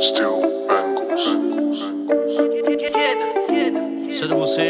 Still Bengals. Så det må se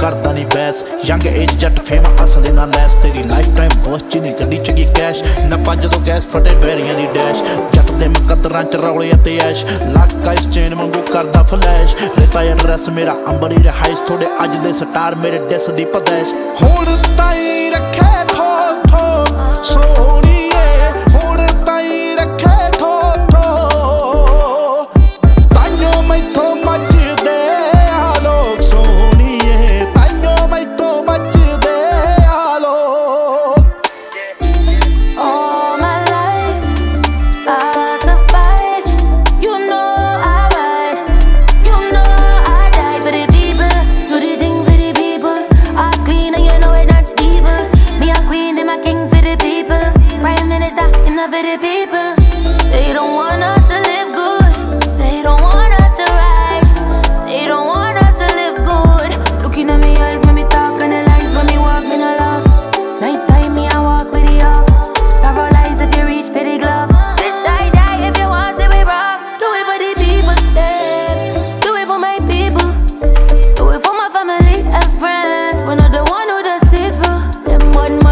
ਕਰਦਾ ਨਹੀਂ ਬੈਸ ਯੰਗ ਏਜ ਜੱਟ ਫੇਮਾ ਅਸਲੇ ਨਾਲ ਲੈਸ ਤੇਰੀ ਲਾਈਫ ਟਾਈਮ ਵੋਚ ਨਹੀਂ ਗੱਡੀ ਚਗੀ ਕੈਸ਼ ਨਾ ਪੰਜ ਤੋਂ ਗੈਸ ਫਟੇ ਬੈਰੀਆਂ ਦੀ ਡੈਸ਼ ਜੱਟ ਦੇ ਮੁਕੱਦਰਾਂ ਚ ਰੌਲੇ ਅਤੇ ਐਸ਼। ਲੱਕ ਆਈਸ ਚੇਨ ਵਾਂਗੂ ਕਰਦਾ ਫਲੈਸ਼ ਰੇਤਾ ਐਡਰੈਸ ਮੇਰਾ ਅੰਬਰੀ ਰਹਾਇਸ਼। ਥੋੜੇ ਅੱਜ ਦੇ ਸਟਾਰ ਮੇਰੇ ਡਿਸ ਦੀ ਪਦੈਸ਼। ਹੁਣ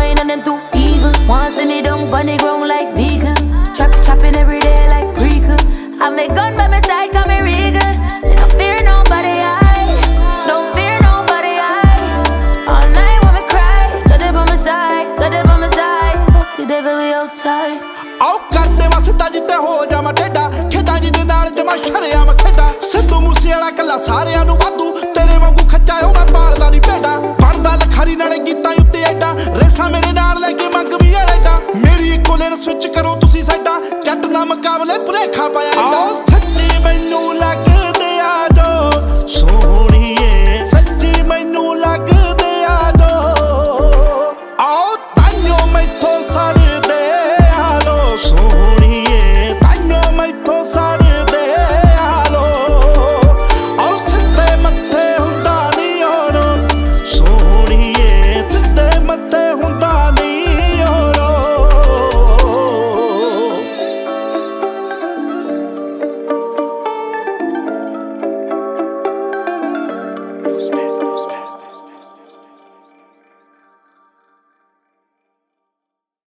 wine and them too evil. One see me down on the ground like nigga. Chop chopping every day like prequel. I make gun by my side, come me regal. And I fear nobody, I don't fear nobody, I all night when me cry. Got them by my side, got them by my side. Fuck the devil be outside. ਆਓ ਕਰਦੇ ਵਸਦਾ ਜਿੱਤੇ ਹੋ ਜਾਵਾਂ ਟੇਡਾ ਖੇਡਾਂ ਜਿਹਦੇ ਨਾਲ ਜਮਾ ਸ਼ਰਿਆਮ ਖੇਡਾਂ ਸਿੱਧੂ ਮੂਸੇ ਵਾਲਾ ਕੱਲਾ ਸਾਰਿਆਂ ਨੂੰ ਵਾਧੂ 我来 a lip, lip.